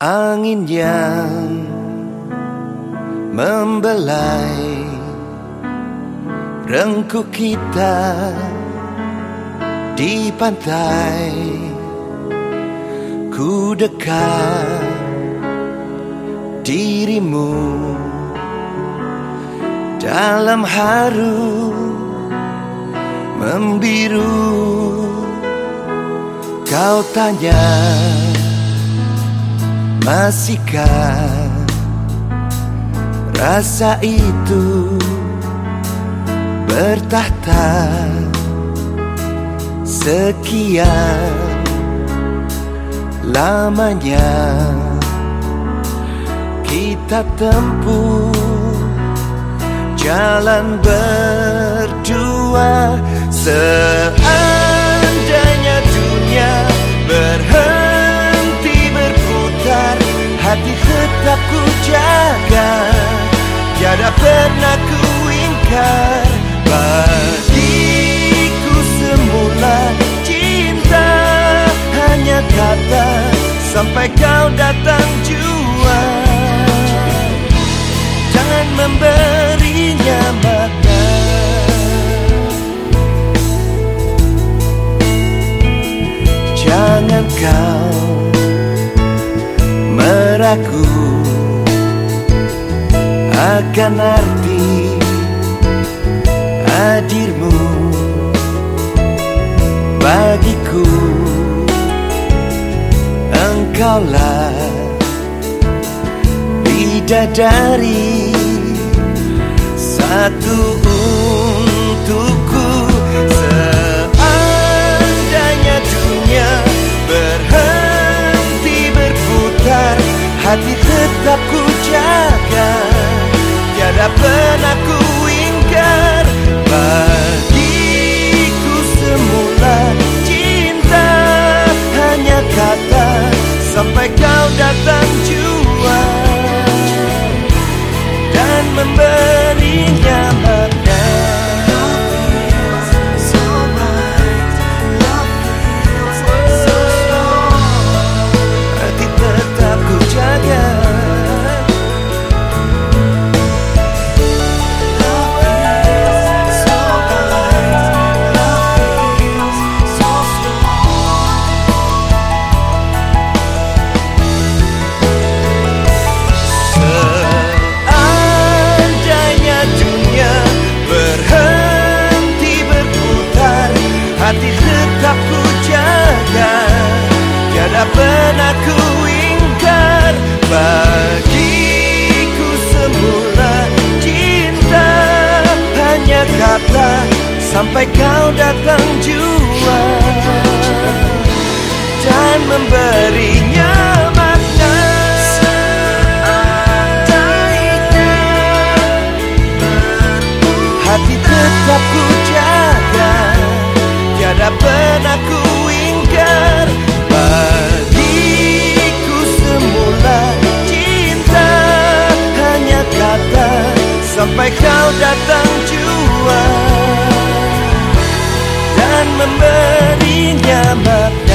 Angin yang membelai Rengku kita di pantai. Ku dekat dirimu Dalam haru membiru. Kau tanya Masihkah rasa itu bertahta sekian lamanya? Kita tempuh jalan berdua seandainya kau datang jua. Jangan memberinya mata Jangan kau ragu akan arti hadirmu engkaulah bidadari satu untukku. Seandainya dunia berhenti berputar Hati tetap ku jaga. Tiada pernah Sampai sampai kau datang jua Dan memberinya makna Hati tetap ku jaga. Tiada pernah ku ingkar Bagiku semula cinta. Hanya kata sampai memberinya maaf